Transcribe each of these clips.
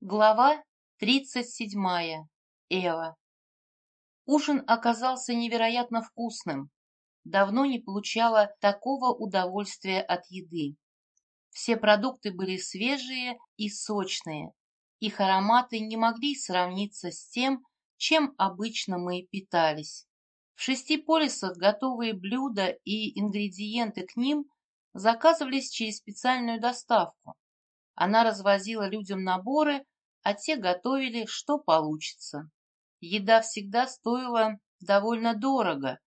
Глава тридцать седьмая. Эва. Ужин оказался невероятно вкусным. Давно не получала такого удовольствия от еды. Все продукты были свежие и сочные. Их ароматы не могли сравниться с тем, чем обычно мы питались. В шести полисах готовые блюда и ингредиенты к ним заказывались через специальную доставку. Она развозила людям наборы, а те готовили, что получится. Еда всегда стоила довольно дорого,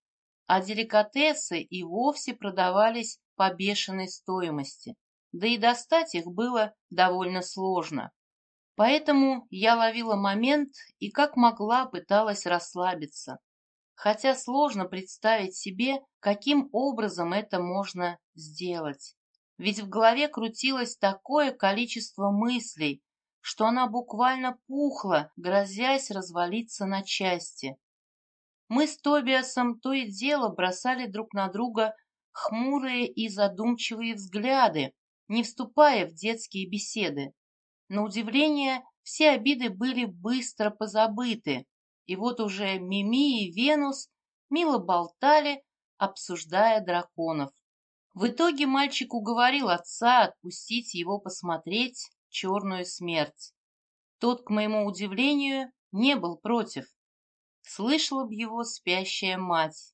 а деликатесы и вовсе продавались по бешеной стоимости, да и достать их было довольно сложно. Поэтому я ловила момент и как могла пыталась расслабиться. Хотя сложно представить себе, каким образом это можно сделать ведь в голове крутилось такое количество мыслей, что она буквально пухла, грозясь развалиться на части. Мы с Тобиасом то и дело бросали друг на друга хмурые и задумчивые взгляды, не вступая в детские беседы. На удивление, все обиды были быстро позабыты, и вот уже Мими и Венус мило болтали, обсуждая драконов. В итоге мальчик уговорил отца отпустить его посмотреть «Черную смерть». Тот, к моему удивлению, не был против. Слышала б его спящая мать.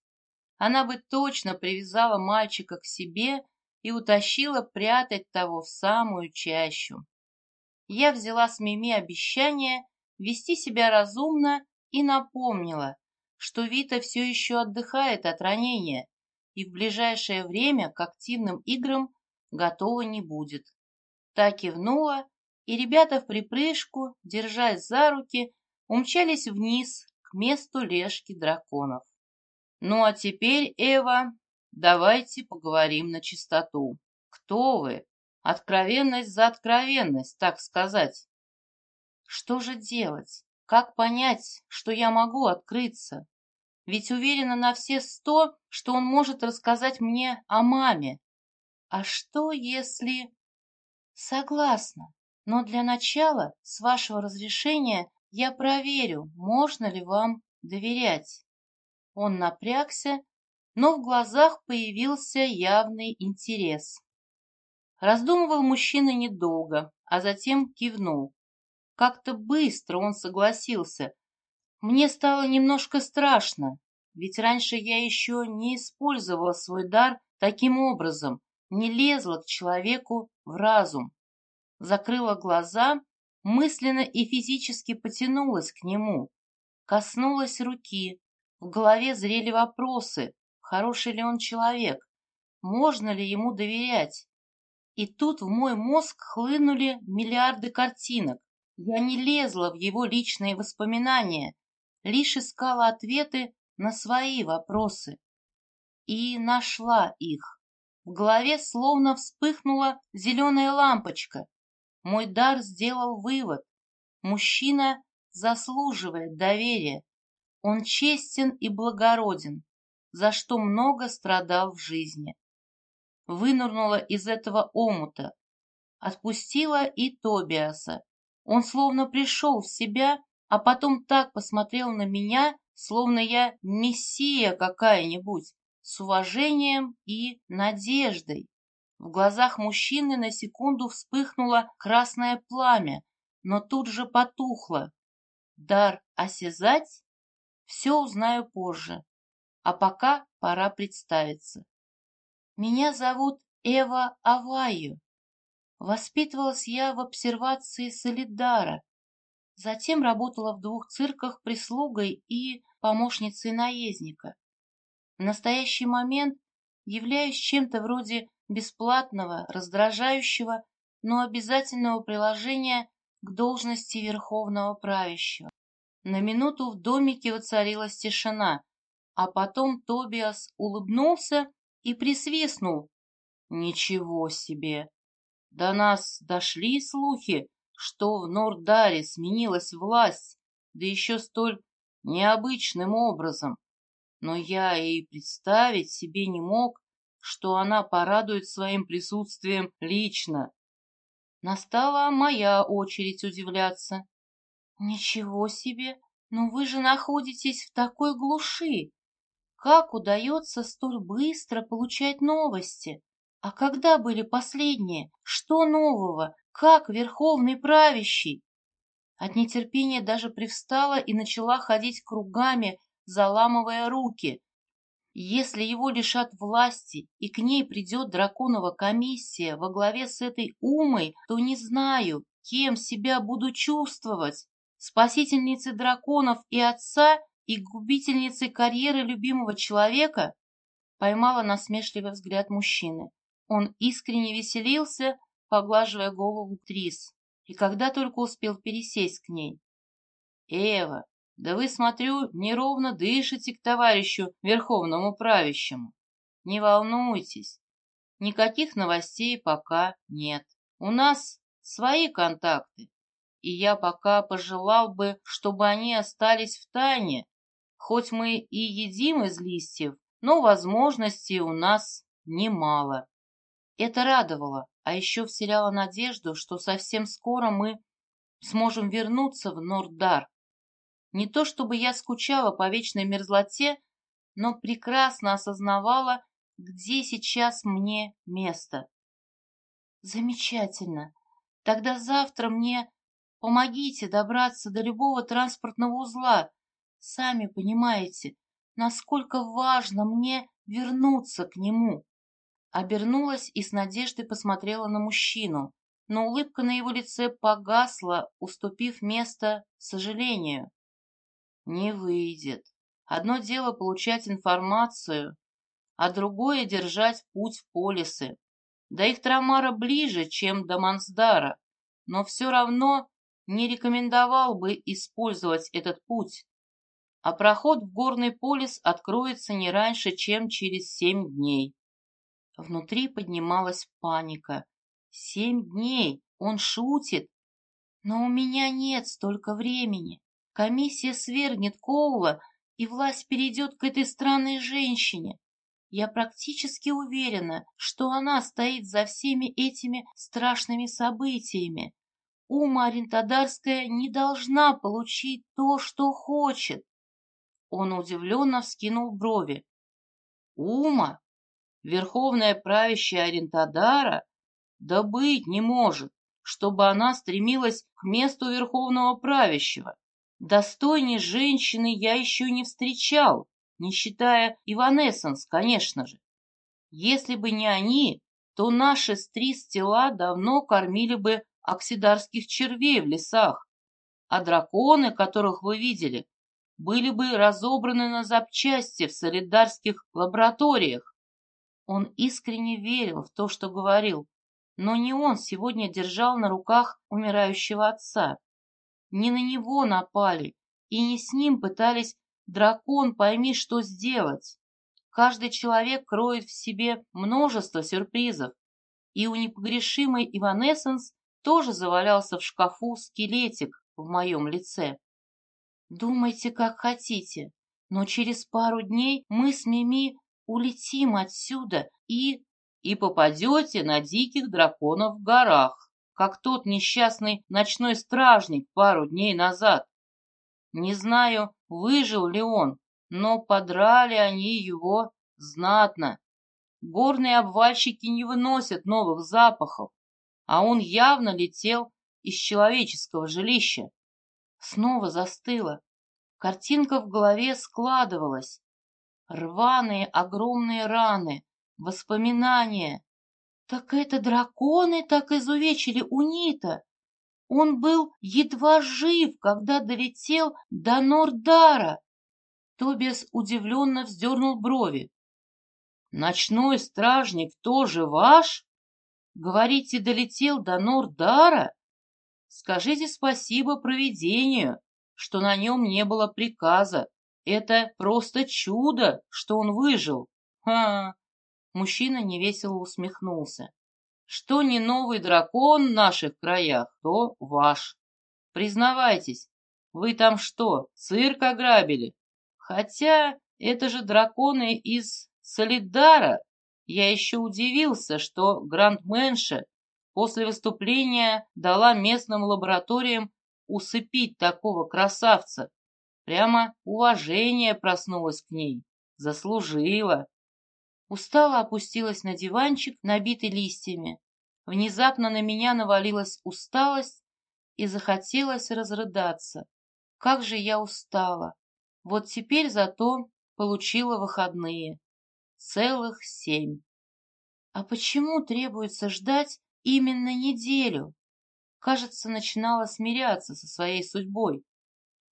Она бы точно привязала мальчика к себе и утащила прятать того в самую чащу. Я взяла с Мими обещание вести себя разумно и напомнила, что Вита все еще отдыхает от ранения и в ближайшее время к активным играм готова не будет. Та кивнула, и ребята в припрыжку, держась за руки, умчались вниз к месту лежки драконов. Ну а теперь, Эва, давайте поговорим на чистоту. Кто вы? Откровенность за откровенность, так сказать. Что же делать? Как понять, что я могу открыться? Ведь уверена на все сто, что он может рассказать мне о маме. А что если... Согласна, но для начала, с вашего разрешения, я проверю, можно ли вам доверять. Он напрягся, но в глазах появился явный интерес. Раздумывал мужчина недолго, а затем кивнул. Как-то быстро он согласился, мне стало немножко страшно, ведь раньше я еще не использовала свой дар таким образом, не лезла к человеку в разум. Закрыла глаза, мысленно и физически потянулась к нему. Коснулась руки. В голове зрели вопросы, хороший ли он человек, можно ли ему доверять. И тут в мой мозг хлынули миллиарды картинок. Я не лезла в его личные воспоминания, лишь искала ответы на свои вопросы. И нашла их. В голове словно вспыхнула зеленая лампочка. Мой дар сделал вывод. Мужчина заслуживает доверия. Он честен и благороден, за что много страдал в жизни. Вынырнула из этого омута. Отпустила и Тобиаса. Он словно пришел в себя а потом так посмотрел на меня, словно я мессия какая-нибудь, с уважением и надеждой. В глазах мужчины на секунду вспыхнуло красное пламя, но тут же потухло. Дар осязать? Все узнаю позже. А пока пора представиться. Меня зовут Эва Аваю. Воспитывалась я в обсервации Солидара, Затем работала в двух цирках прислугой и помощницей наездника. В настоящий момент являюсь чем-то вроде бесплатного, раздражающего, но обязательного приложения к должности верховного правящего. На минуту в домике воцарилась тишина, а потом Тобиас улыбнулся и присвистнул. «Ничего себе! До нас дошли слухи, что в Нордаре сменилась власть, да еще столь необычным образом. Но я и представить себе не мог, что она порадует своим присутствием лично. Настала моя очередь удивляться. Ничего себе! Но вы же находитесь в такой глуши. Как удается столь быстро получать новости? А когда были последние? Что нового? Как верховный правящий? От нетерпения даже привстала и начала ходить кругами, заламывая руки. Если его лишат власти и к ней придет драконова комиссия во главе с этой умой, то не знаю, кем себя буду чувствовать. Спасительницей драконов и отца и губительницей карьеры любимого человека? Поймала насмешливый взгляд мужчины. Он искренне веселился, поглаживая голову Трис, и когда только успел пересесть к ней. «Эва, да вы, смотрю, неровно дышите к товарищу Верховному правящему. Не волнуйтесь, никаких новостей пока нет. У нас свои контакты, и я пока пожелал бы, чтобы они остались в тайне, хоть мы и едим из листьев, но возможностей у нас немало. Это радовало, а еще вселяло надежду, что совсем скоро мы сможем вернуться в Норддар. Не то чтобы я скучала по вечной мерзлоте, но прекрасно осознавала, где сейчас мне место. Замечательно. Тогда завтра мне помогите добраться до любого транспортного узла. Сами понимаете, насколько важно мне вернуться к нему. Обернулась и с надеждой посмотрела на мужчину, но улыбка на его лице погасла, уступив место сожалению. Не выйдет. Одно дело получать информацию, а другое — держать путь в полисы. До их Трамара ближе, чем до Мансдара, но все равно не рекомендовал бы использовать этот путь. А проход в горный полис откроется не раньше, чем через семь дней. Внутри поднималась паника. Семь дней! Он шутит! Но у меня нет столько времени. Комиссия свергнет Коула, и власть перейдет к этой странной женщине. Я практически уверена, что она стоит за всеми этими страшными событиями. Ума Орентадарская не должна получить то, что хочет. Он удивленно вскинул брови. Ума? Верховная правящая Орентадара? Да быть не может, чтобы она стремилась к месту верховного правящего. Достойней женщины я еще не встречал, не считая Иванессенс, конечно же. Если бы не они, то наши стрис тела давно кормили бы оксидарских червей в лесах, а драконы, которых вы видели, были бы разобраны на запчасти в солидарских лабораториях. Он искренне верил в то, что говорил, но не он сегодня держал на руках умирающего отца. Не на него напали, и не с ним пытались дракон пойми, что сделать. Каждый человек кроет в себе множество сюрпризов, и у непогрешимой Иванессенс тоже завалялся в шкафу скелетик в моем лице. Думайте, как хотите, но через пару дней мы с Мими улетим отсюда и... и попадете на диких драконов в горах как тот несчастный ночной стражник пару дней назад. Не знаю, выжил ли он, но подрали они его знатно. Горные обвальщики не выносят новых запахов, а он явно летел из человеческого жилища. Снова застыла. Картинка в голове складывалась. Рваные огромные раны, воспоминания, так это драконы так изувечили Унита. Он был едва жив, когда долетел до Нордара. Тобиас удивленно вздернул брови. Ночной стражник тоже ваш? Говорите, долетел до Нордара? Скажите спасибо провидению, что на нем не было приказа. Это просто чудо, что он выжил. Ха, Мужчина невесело усмехнулся. Что не новый дракон в наших краях, то ваш. Признавайтесь, вы там что, цирк ограбили? Хотя это же драконы из Солидара. Я еще удивился, что грандменша после выступления дала местным лабораториям усыпить такого красавца. Прямо уважение проснулось к ней. Заслужила. Устала опустилась на диванчик, набитый листьями. Внезапно на меня навалилась усталость и захотелось разрыдаться. Как же я устала. Вот теперь зато получила выходные. Целых семь. А почему требуется ждать именно неделю? Кажется, начинала смиряться со своей судьбой.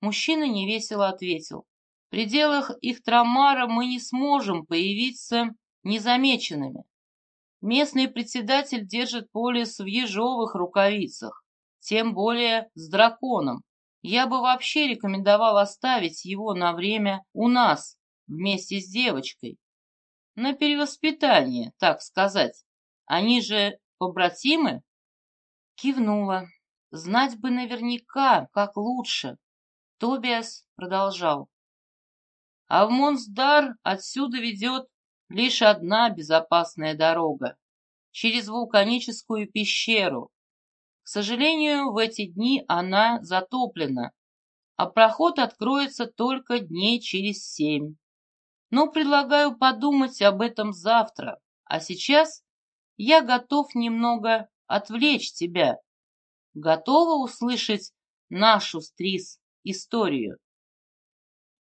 Мужчина невесело ответил. В пределах их трамара мы не сможем появиться незамеченными. Местный председатель держит полис в ежовых рукавицах, тем более с драконом. Я бы вообще рекомендовал оставить его на время у нас, вместе с девочкой. На перевоспитание, так сказать. Они же побратимы? Кивнула. Знать бы наверняка, как лучше. Тобиас продолжал. А в Монсдар отсюда ведет лишь одна безопасная дорога — через вулканическую пещеру. К сожалению, в эти дни она затоплена, а проход откроется только дней через семь. Но предлагаю подумать об этом завтра, а сейчас я готов немного отвлечь тебя. Готова услышать нашу стрис историю?